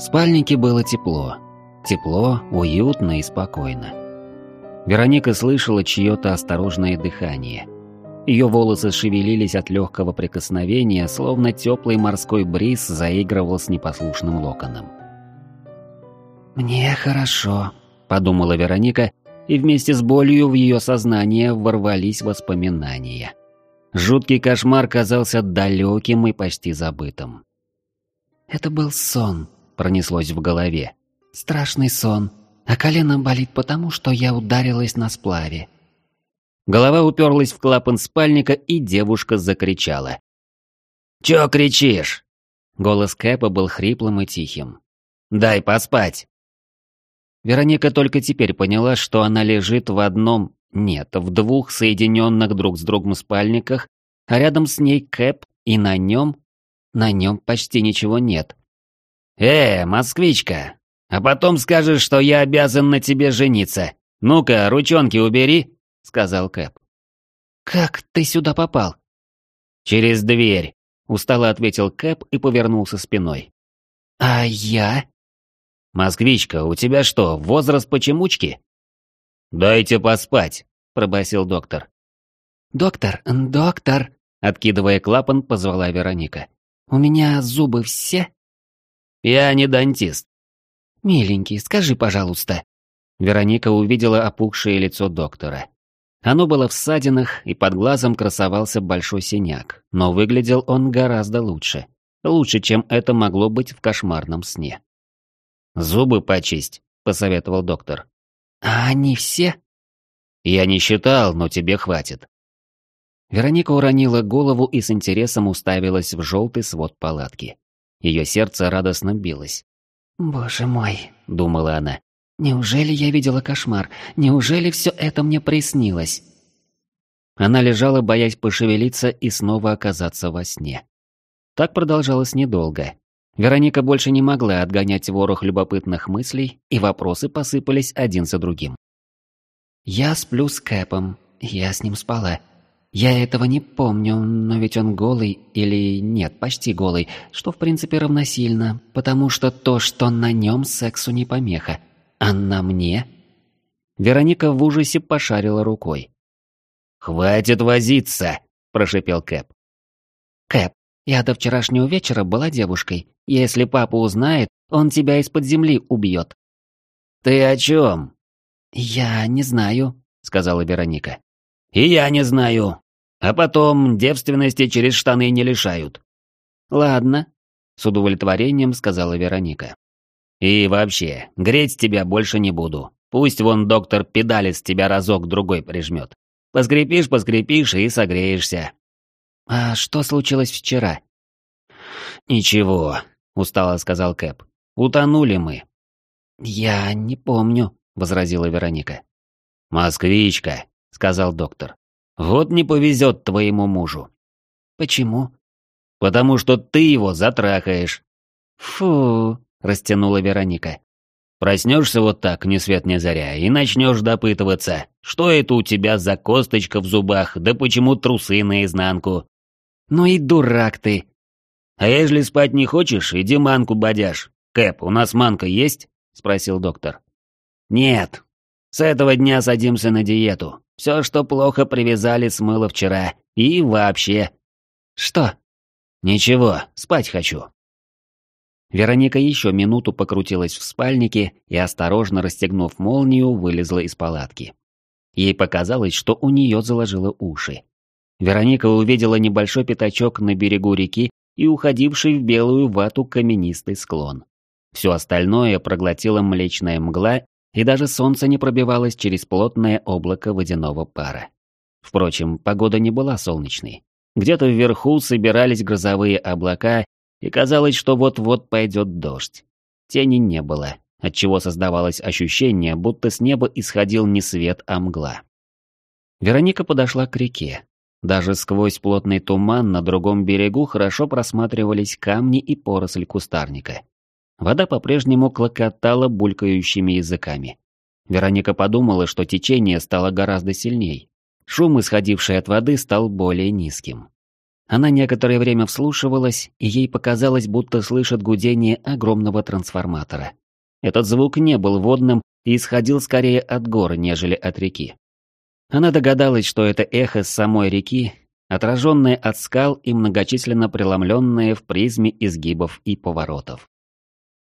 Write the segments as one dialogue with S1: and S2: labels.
S1: В спальнике было тепло. Тепло, уютно и спокойно. Вероника слышала чье-то осторожное дыхание. Ее волосы шевелились от легкого прикосновения, словно теплый морской бриз заигрывал с непослушным локоном. «Мне хорошо», — подумала Вероника, и вместе с болью в ее сознание ворвались воспоминания. Жуткий кошмар казался далеким и почти забытым. «Это был сон», — пронеслось в голове. «Страшный сон, а колено болит потому, что я ударилась на сплаве». Голова уперлась в клапан спальника, и девушка закричала. «Чё кричишь?» Голос Кэпа был хриплым и тихим. «Дай поспать!» Вероника только теперь поняла, что она лежит в одном, нет, в двух соединенных друг с другом спальниках, а рядом с ней Кэп, и на нем... На нем почти ничего нет. «Э, москвичка, а потом скажешь, что я обязан на тебе жениться. Ну-ка, ручонки убери», — сказал Кэп. «Как ты сюда попал?» «Через дверь», — устало ответил Кэп и повернулся спиной. «А я?» «Москвичка, у тебя что, возраст почемучки?» «Дайте поспать», — пробасил доктор. «Доктор, доктор», — откидывая клапан, позвала Вероника. «У меня зубы все?» «Я не дантист». «Миленький, скажи, пожалуйста». Вероника увидела опухшее лицо доктора. Оно было в ссадинах, и под глазом красовался большой синяк, но выглядел он гораздо лучше. Лучше, чем это могло быть в кошмарном сне. «Зубы почисть», — посоветовал доктор. «А они все?» «Я не считал, но тебе хватит». Вероника уронила голову и с интересом уставилась в желтый свод палатки. Ее сердце радостно билось. «Боже мой», — думала она, — «неужели я видела кошмар? Неужели все это мне приснилось?» Она лежала, боясь пошевелиться и снова оказаться во сне. Так продолжалось недолго. Вероника больше не могла отгонять ворох любопытных мыслей, и вопросы посыпались один за другим. «Я сплю с Кэпом. Я с ним спала. Я этого не помню, но ведь он голый или нет, почти голый, что в принципе равносильно, потому что то, что на нем сексу не помеха, а на мне...» Вероника в ужасе пошарила рукой. «Хватит возиться!» – прошипел Кэп. «Кэп, я до вчерашнего вечера была девушкой. Если папа узнает, он тебя из-под земли убьет». «Ты о чем?» «Я не знаю», — сказала Вероника. «И я не знаю. А потом девственности через штаны не лишают». «Ладно», — с удовлетворением сказала Вероника. «И вообще, греть тебя больше не буду. Пусть вон доктор Педалис тебя разок-другой прижмет. Поскрипишь, поскрипишь и согреешься. «А что случилось вчера?» «Ничего», — устало сказал Кэп. «Утонули мы». «Я не помню», — возразила Вероника. «Москвичка», — сказал доктор. «Вот не повезет твоему мужу». «Почему?» «Потому что ты его затрахаешь». «Фу», — растянула Вероника. Проснешься вот так, ни свет ни заря, и начнешь допытываться, что это у тебя за косточка в зубах, да почему трусы наизнанку. «Ну и дурак ты!» «А ежели спать не хочешь, иди манку бодяшь. Кэп, у нас манка есть?» — спросил доктор. «Нет. С этого дня садимся на диету. Все, что плохо привязали, смыло вчера. И вообще...» «Что?» «Ничего, спать хочу». Вероника еще минуту покрутилась в спальнике и, осторожно расстегнув молнию, вылезла из палатки. Ей показалось, что у нее заложило уши. Вероника увидела небольшой пятачок на берегу реки и уходивший в белую вату каменистый склон. Все остальное проглотила млечная мгла, и даже солнце не пробивалось через плотное облако водяного пара. Впрочем, погода не была солнечной. Где-то вверху собирались грозовые облака, и казалось, что вот-вот пойдет дождь. Тени не было, отчего создавалось ощущение, будто с неба исходил не свет, а мгла. Вероника подошла к реке, даже сквозь плотный туман на другом берегу хорошо просматривались камни и поросль кустарника. Вода по-прежнему клокотала булькающими языками. Вероника подумала, что течение стало гораздо сильней. Шум, исходивший от воды, стал более низким. Она некоторое время вслушивалась, и ей показалось, будто слышит гудение огромного трансформатора. Этот звук не был водным и исходил скорее от гор, нежели от реки. Она догадалась, что это эхо с самой реки, отраженное от скал и многочисленно преломленное в призме изгибов и поворотов.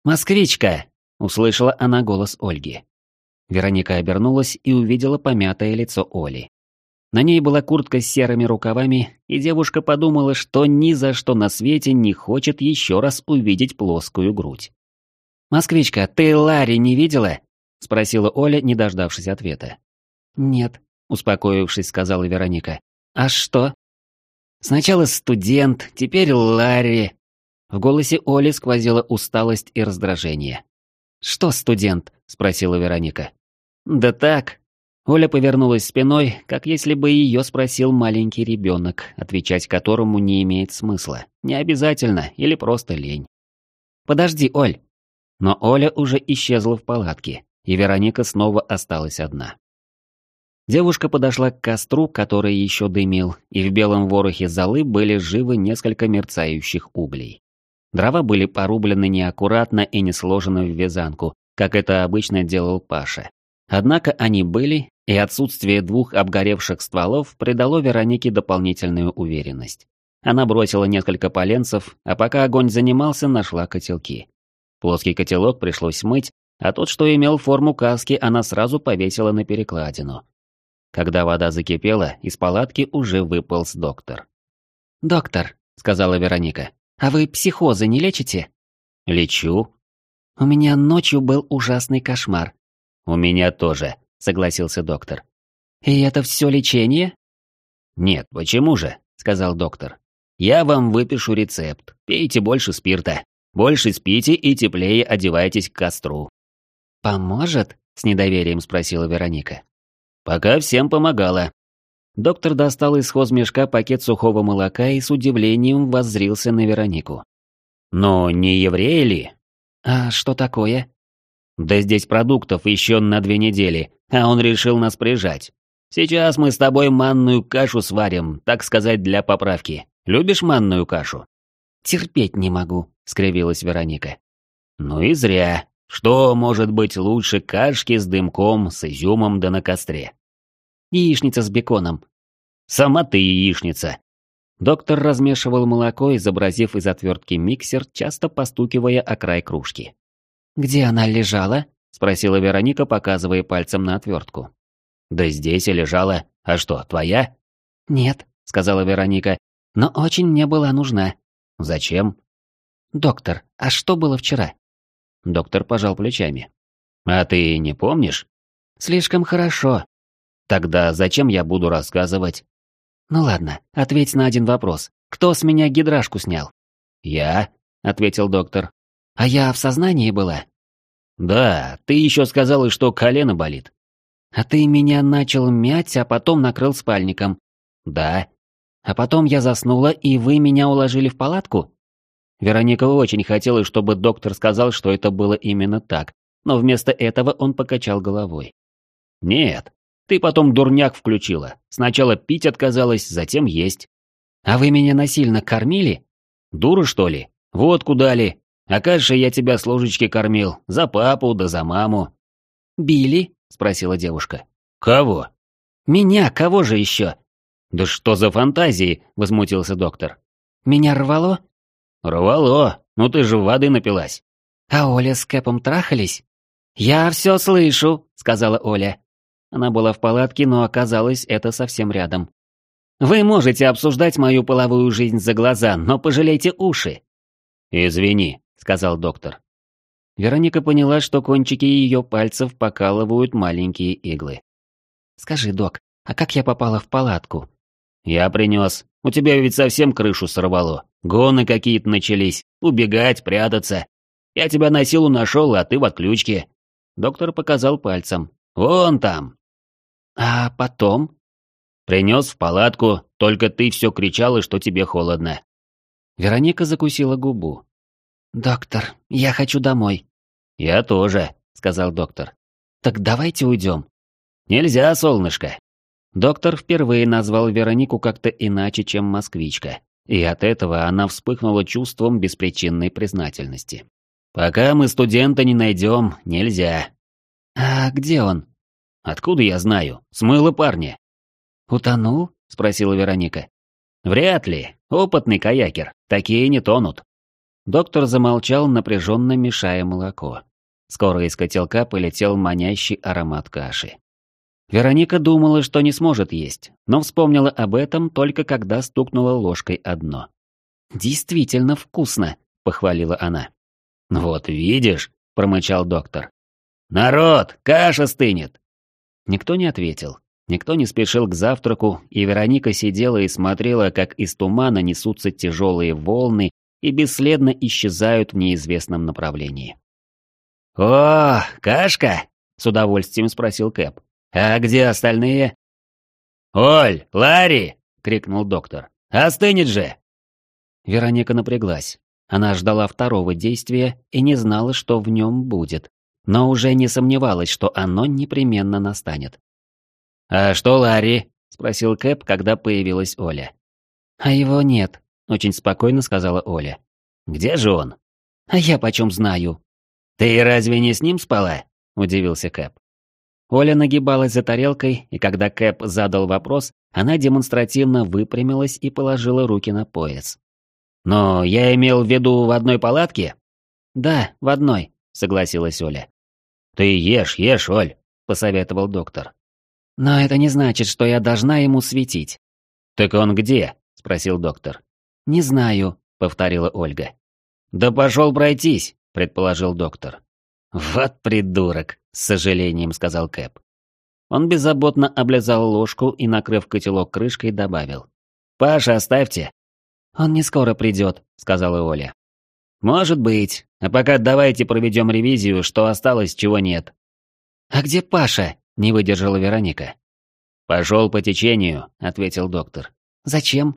S1: «Москвичка!» — услышала она голос Ольги. Вероника обернулась и увидела помятое лицо Оли. На ней была куртка с серыми рукавами, и девушка подумала, что ни за что на свете не хочет еще раз увидеть плоскую грудь. «Москвичка, ты Ларри не видела?» — спросила Оля, не дождавшись ответа. «Нет», — успокоившись, сказала Вероника. «А что?» «Сначала студент, теперь Ларри». В голосе Оли сквозила усталость и раздражение. «Что студент?» — спросила Вероника. «Да так». Оля повернулась спиной, как если бы ее спросил маленький ребенок, отвечать которому не имеет смысла. Не обязательно или просто лень. «Подожди, Оль». Но Оля уже исчезла в палатке, и Вероника снова осталась одна. Девушка подошла к костру, который еще дымил, и в белом ворохе золы были живы несколько мерцающих углей. Дрова были порублены неаккуратно и не сложены в вязанку, как это обычно делал Паша. Однако они были, и отсутствие двух обгоревших стволов придало Веронике дополнительную уверенность. Она бросила несколько поленцев, а пока огонь занимался, нашла котелки. Плоский котелок пришлось мыть, а тот, что имел форму каски, она сразу повесила на перекладину. Когда вода закипела, из палатки уже выполз доктор. «Доктор», — сказала Вероника, — «а вы психозы не лечите?» «Лечу». «У меня ночью был ужасный кошмар». «У меня тоже», — согласился доктор. «И это все лечение?» «Нет, почему же?» — сказал доктор. «Я вам выпишу рецепт. Пейте больше спирта. Больше спите и теплее одевайтесь к костру». «Поможет?» — с недоверием спросила Вероника. Пока всем помогала. Доктор достал из хозмешка пакет сухого молока и с удивлением воззрился на Веронику. «Но не евреи ли?» «А что такое?» «Да здесь продуктов еще на две недели, а он решил нас прижать. Сейчас мы с тобой манную кашу сварим, так сказать, для поправки. Любишь манную кашу?» «Терпеть не могу», — скривилась Вероника. «Ну и зря. Что может быть лучше кашки с дымком, с изюмом да на костре? Яичница с беконом. Сама ты яичница. Доктор размешивал молоко, изобразив из отвертки миксер, часто постукивая о край кружки. «Где она лежала?» — спросила Вероника, показывая пальцем на отвертку. «Да здесь и лежала. А что, твоя?» «Нет», — сказала Вероника, — «но очень мне была нужна». «Зачем?» «Доктор, а что было вчера?» Доктор пожал плечами. «А ты не помнишь?» «Слишком хорошо». «Тогда зачем я буду рассказывать?» «Ну ладно, ответь на один вопрос. Кто с меня гидрашку снял?» «Я», — ответил доктор. «А я в сознании была?» «Да, ты еще сказала, что колено болит». «А ты меня начал мять, а потом накрыл спальником?» «Да». «А потом я заснула, и вы меня уложили в палатку?» Вероника очень хотела, чтобы доктор сказал, что это было именно так, но вместо этого он покачал головой. «Нет, ты потом дурняк включила. Сначала пить отказалась, затем есть». «А вы меня насильно кормили?» «Дура, что ли? Водку дали. А кажется, я тебя с ложечки кормил. За папу да за маму». «Били?» — спросила девушка. «Кого?» «Меня, кого же еще?» «Да что за фантазии?» — возмутился доктор. «Меня рвало?» «Рвало, ну ты же воды напилась». «А Оля с Кэпом трахались?» «Я все слышу», — сказала Оля. Она была в палатке, но оказалось, это совсем рядом. «Вы можете обсуждать мою половую жизнь за глаза, но пожалейте уши». «Извини», — сказал доктор. Вероника поняла, что кончики ее пальцев покалывают маленькие иглы. «Скажи, док, а как я попала в палатку?» «Я принес. У тебя ведь совсем крышу сорвало. Гоны какие-то начались. Убегать, прятаться. Я тебя на силу нашел, а ты в отключке». Доктор показал пальцем. «Вон там». «А потом?» «Принес в палатку, только ты все кричала, что тебе холодно». Вероника закусила губу. «Доктор, я хочу домой». «Я тоже», — сказал доктор. «Так давайте уйдем». «Нельзя, солнышко. Доктор впервые назвал Веронику как-то иначе, чем москвичка. и от этого она вспыхнула чувством беспричинной признательности. «Пока мы студента не найдем, нельзя».
S2: «А где он?»
S1: «Откуда я знаю? Смыло парня».
S2: «Утонул?» — спросила Вероника.
S1: «Вряд ли. Опытный каякер. Такие не тонут».
S2: Доктор замолчал, напряженно мешая молоко. Скоро из котелка полетел манящий аромат каши. Вероника думала, что не сможет есть, но вспомнила об этом только когда стукнула ложкой о дно. «Действительно вкусно», — похвалила она.
S1: «Вот видишь», — промычал доктор. «Народ, каша стынет!»
S2: Никто не ответил. Никто не спешил к завтраку, и Вероника сидела и смотрела, как из тумана несутся тяжелые волны и бесследно исчезают в неизвестном направлении.
S1: «О, кашка?» — с удовольствием спросил Кэп. «А где остальные?» «Оль, Ларри!» — крикнул доктор. «Остынет же!»
S2: Вероника напряглась. Она ждала второго действия и не знала, что в нем будет, но уже не сомневалась, что оно непременно настанет.
S1: «А что Ларри?» — спросил Кэп, когда появилась Оля.
S2: «А его нет», — очень спокойно сказала Оля.
S1: «Где же он?»
S2: «А я почем знаю?»
S1: «Ты разве не с ним спала?» — удивился Кэп.
S2: Оля нагибалась за тарелкой, и когда Кэп задал вопрос, она демонстративно выпрямилась и положила руки на пояс.
S1: «Но я имел в виду в одной палатке?»
S2: «Да, в одной», — согласилась Оля.
S1: «Ты ешь, ешь, Оль», — посоветовал доктор.
S2: «Но это не значит, что я должна ему светить».
S1: «Так он где?» — спросил доктор.
S2: «Не знаю», — повторила Ольга.
S1: «Да пошел пройтись», — предположил доктор.
S2: «Вот придурок», — с сожалением сказал Кэп. Он беззаботно облизал ложку и, накрыв котелок крышкой, добавил.
S1: «Паша, оставьте».
S2: «Он не скоро придет», — сказала Оля.
S1: «Может быть. А пока давайте проведем ревизию, что осталось, чего нет».
S2: «А где Паша?» — не выдержала Вероника.
S1: «Пошел по течению», — ответил доктор.
S2: «Зачем?»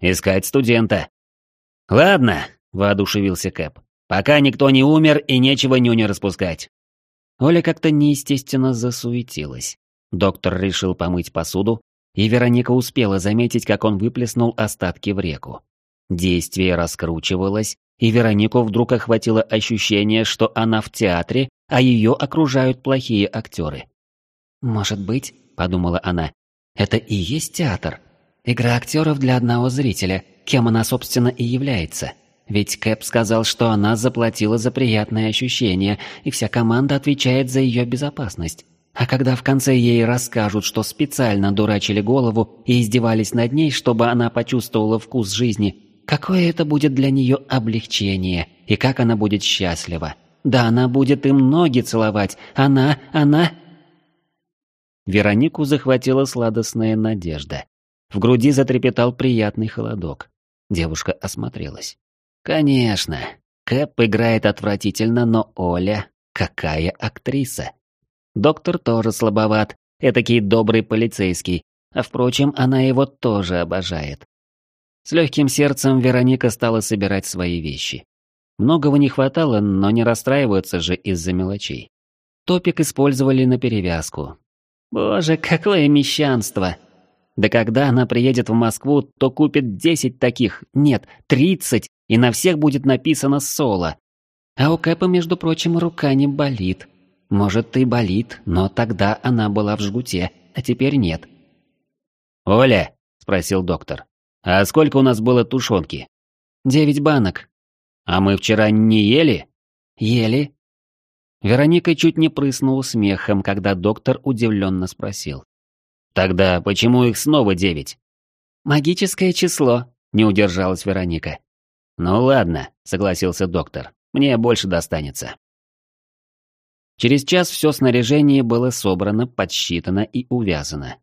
S1: «Искать студента». «Ладно», — воодушевился Кэп. Пока никто не умер и нечего нюни распускать.
S2: Оля как-то неестественно засуетилась. Доктор решил помыть посуду, и Вероника успела заметить, как он выплеснул остатки в реку. Действие раскручивалось, и Веронику вдруг охватило ощущение, что она в театре, а ее окружают плохие актеры. «Может быть, — подумала она, — это и есть театр? Игра актеров для одного зрителя, кем она, собственно, и является. Ведь Кэп сказал, что она заплатила за приятные ощущения, и вся команда отвечает за ее безопасность. А когда в конце ей расскажут, что специально дурачили голову и издевались над ней, чтобы она почувствовала вкус жизни, какое это будет для нее облегчение, и как она будет счастлива. Да она будет им ноги целовать, она, она... Веронику захватила сладостная надежда. В груди затрепетал приятный холодок. Девушка осмотрелась. Конечно, Кэп играет отвратительно, но Оля какая актриса. Доктор тоже слабоват, этакий добрый полицейский, а впрочем, она его тоже обожает. С легким сердцем Вероника стала собирать свои вещи. Многого не хватало, но не расстраиваться же из-за мелочей. Топик использовали на перевязку. Боже, какое мещанство! Да когда она приедет в Москву, то купит десять таких, нет, тридцать, и на всех будет написано «Соло». А у Кэпа, между прочим, рука не болит. Может, и болит, но тогда она была в жгуте, а теперь нет.
S1: «Оля», — спросил доктор, — «а сколько у нас было тушенки?»
S2: «Девять банок».
S1: «А мы вчера не ели?»
S2: «Ели». Вероника чуть не прыснула смехом, когда доктор удивленно спросил.
S1: «Тогда почему их снова девять?»
S2: «Магическое число», — не удержалась Вероника.
S1: «Ну ладно», — согласился доктор. «Мне больше достанется».
S2: Через час все снаряжение было собрано, подсчитано и увязано.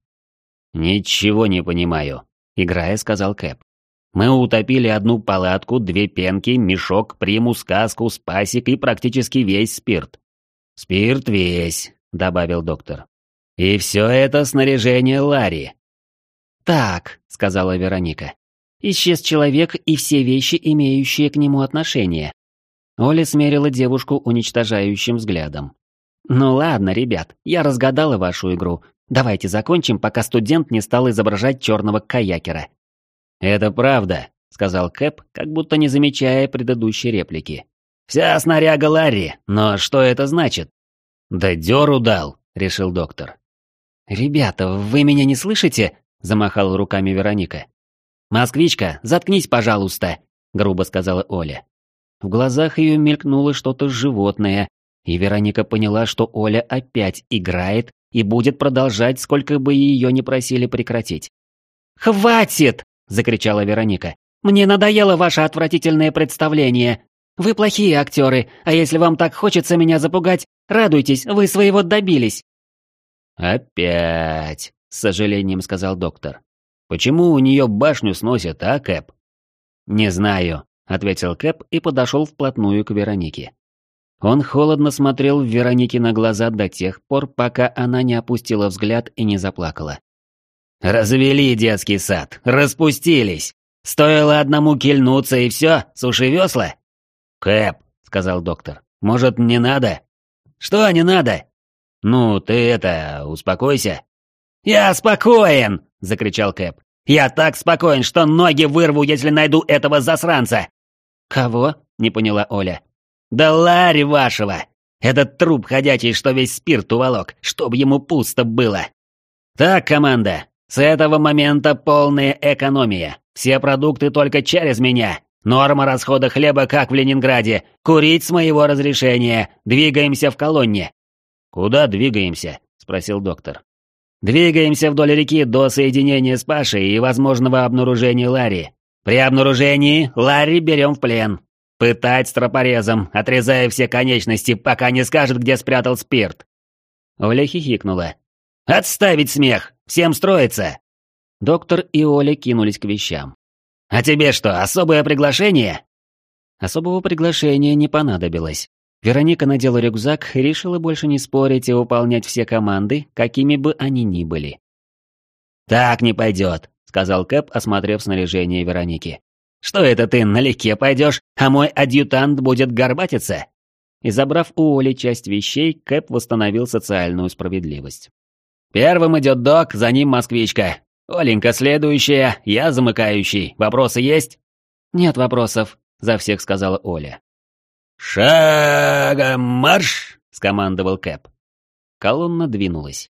S1: «Ничего не понимаю», — играя сказал Кэп. «Мы утопили одну палатку, две пенки, мешок, примус, каску, спасик и практически весь спирт». «Спирт весь», — добавил доктор. «И все это снаряжение Ларри».
S2: «Так», — сказала Вероника. Исчез человек и все вещи, имеющие к нему отношение. Оля смерила девушку уничтожающим взглядом. «Ну ладно, ребят, я разгадала вашу игру. Давайте закончим, пока студент не стал изображать черного каякера».
S1: «Это правда»,
S2: сказал Кэп, как будто не замечая предыдущей реплики. «Вся снаряга Ларри, но что это значит?» «Да дёру дал», — решил доктор. «Ребята, вы меня не слышите?» — замахала руками Вероника. «Москвичка, заткнись, пожалуйста», — грубо сказала Оля. В глазах ее мелькнуло что-то животное, и Вероника поняла, что Оля опять играет и будет продолжать, сколько бы ее не просили прекратить. «Хватит!» – закричала Вероника. «Мне надоело ваше отвратительное представление. Вы плохие актеры, а если вам так хочется меня запугать, радуйтесь, вы своего добились».
S1: «Опять», — с сожалением сказал доктор. «Почему у нее башню сносят, а, Кэп?» «Не знаю», — ответил Кэп и подошел вплотную к Веронике. Он холодно смотрел в Веронике на глаза до тех пор, пока она не опустила взгляд и не заплакала. «Развели детский сад, распустились. Стоило одному кильнуться и все, суши весла?» «Кэп», — сказал доктор, — «может, не надо?» «Что не надо?» «Ну, ты это, успокойся». «Я спокоен!» — закричал Кэп. «Я так спокоен, что ноги вырву, если найду этого засранца!»
S2: «Кого?» — не поняла Оля.
S1: «Да Ларри вашего! Этот труп ходячий, что весь спирт уволок, чтоб ему пусто было!» «Так, команда, с этого момента полная экономия. Все продукты только через меня. Норма расхода хлеба, как в Ленинграде. Курить с моего разрешения. Двигаемся в колонне». «Куда двигаемся?» – спросил доктор. «Двигаемся вдоль реки до соединения с Пашей и возможного обнаружения Ларри. При обнаружении Ларри берем в плен. Пытать с тропорезом, отрезая все конечности, пока не скажет, где спрятал спирт. Оля хихикнула. «Отставить смех! Всем строиться!»
S2: Доктор и Оля кинулись к вещам.
S1: «А тебе что, особое приглашение?»
S2: Особого приглашения не понадобилось. Вероника надела рюкзак и решила больше не спорить и выполнять все команды, какими бы они ни были.
S1: «Так не пойдет», — сказал Кэп, осмотрев снаряжение Вероники. Что это ты налегке пойдешь, а мой адъютант будет горбатиться?»
S2: И забрав у Оли часть вещей, Кэп восстановил социальную справедливость.
S1: «Первым идет док, за ним москвичка. Оленька следующая, я замыкающий. Вопросы есть?»
S2: «Нет вопросов», — за всех сказала Оля.
S1: «Шагом марш!» — скомандовал Кэп.
S2: Колонна двинулась.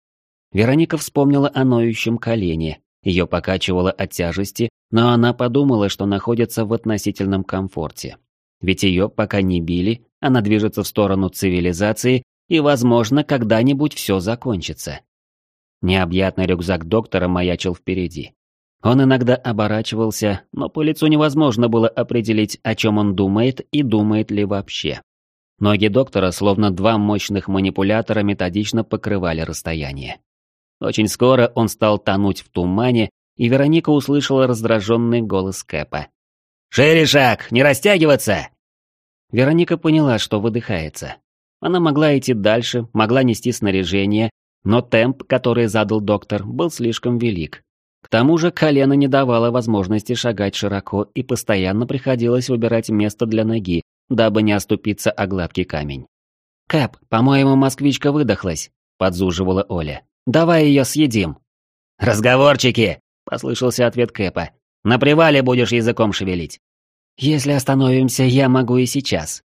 S2: Вероника вспомнила о ноющем колене, ее покачивало от тяжести, но она подумала, что находится в относительном комфорте. Ведь ее пока не били, она движется в сторону цивилизации, и, возможно, когда-нибудь все закончится. Необъятный рюкзак доктора маячил впереди. Он иногда оборачивался, но по лицу невозможно было определить, о чем он думает и думает ли вообще. Ноги доктора, словно два мощных манипулятора, методично покрывали расстояние. Очень скоро он стал тонуть в тумане, и Вероника услышала раздраженный голос Кэпа.
S1: «Шире шаг! Не растягиваться!»
S2: Вероника поняла, что выдыхается. Она могла идти дальше, могла нести снаряжение, но темп, который задал доктор, был слишком велик. К тому же колено не давало возможности шагать широко и постоянно приходилось выбирать место для ноги, дабы не оступиться о гладкий камень. «Кэп, по-моему, москвичка выдохлась», — подзуживала Оля. Давай ее съедим».
S1: «Разговорчики!» — послышался ответ Кэпа. «На привале будешь языком шевелить».
S2: «Если остановимся, я могу и сейчас».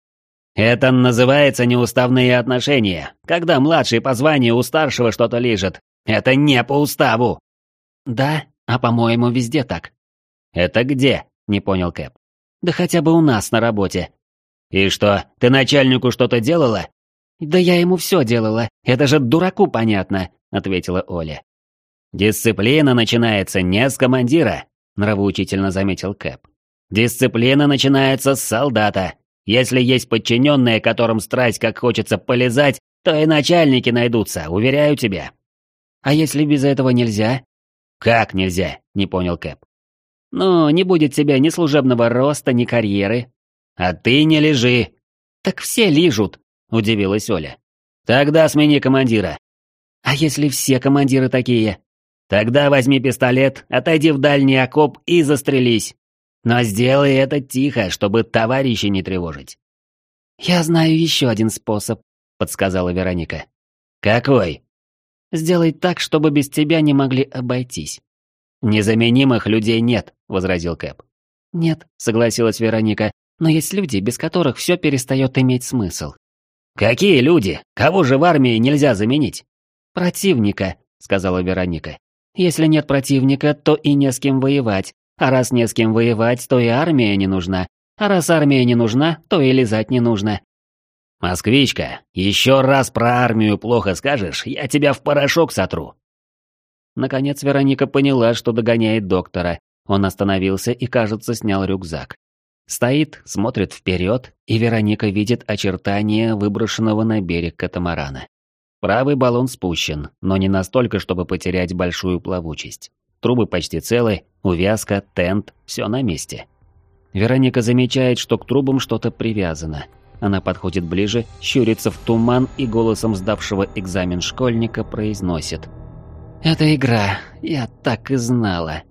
S1: «Это называется неуставные отношения, когда младший по званию у старшего что-то лежит. Это не по уставу».
S2: «Да, а по-моему, везде так».
S1: «Это где?» — не понял Кэп.
S2: «Да хотя бы у нас на работе».
S1: «И что, ты начальнику что-то делала?»
S2: «Да я ему все делала, это же дураку понятно. — ответила Оля.
S1: «Дисциплина начинается не с командира», — нравоучительно заметил Кэп. «Дисциплина начинается с солдата. Если есть подчиненные, которым страсть как хочется полезать, то и начальники найдутся, уверяю тебя».
S2: «А если без этого нельзя?»
S1: «Как нельзя?» — не понял Кэп.
S2: «Ну, не будет тебе ни служебного роста, ни карьеры».
S1: «А ты не лежи».
S2: «Так все лижут», — удивилась Оля.
S1: «Тогда смени командира.
S2: А если все командиры такие?
S1: Тогда возьми пистолет, отойди в дальний окоп и застрелись. Но сделай это тихо, чтобы товарищи не тревожить.
S2: Я знаю еще один способ, подсказала Вероника.
S1: Какой?
S2: Сделай так, чтобы без тебя не могли обойтись.
S1: Незаменимых людей нет, возразил Кэп.
S2: «Нет», — согласилась Вероника, «но есть люди, без которых все перестает иметь смысл».
S1: «Какие люди? Кого же в армии нельзя заменить?»
S2: «Противника», — сказала Вероника. «Если нет противника, то и не с кем воевать. А раз не с кем воевать, то и армия не нужна. А раз армия не нужна, то и лизать не нужно».
S1: «Москвичка, еще раз про армию плохо скажешь, я тебя в порошок сотру».
S2: Наконец Вероника поняла, что догоняет доктора. Он остановился и, кажется, снял рюкзак. Стоит, смотрит вперед, и Вероника видит очертания выброшенного на берег катамарана. Правый баллон спущен, но не настолько, чтобы потерять большую плавучесть. Трубы почти целы, увязка, тент, все на месте. Вероника замечает, что к трубам что-то привязано. Она подходит ближе, щурится в туман и голосом сдавшего экзамен школьника произносит. «Это игра, я так и знала».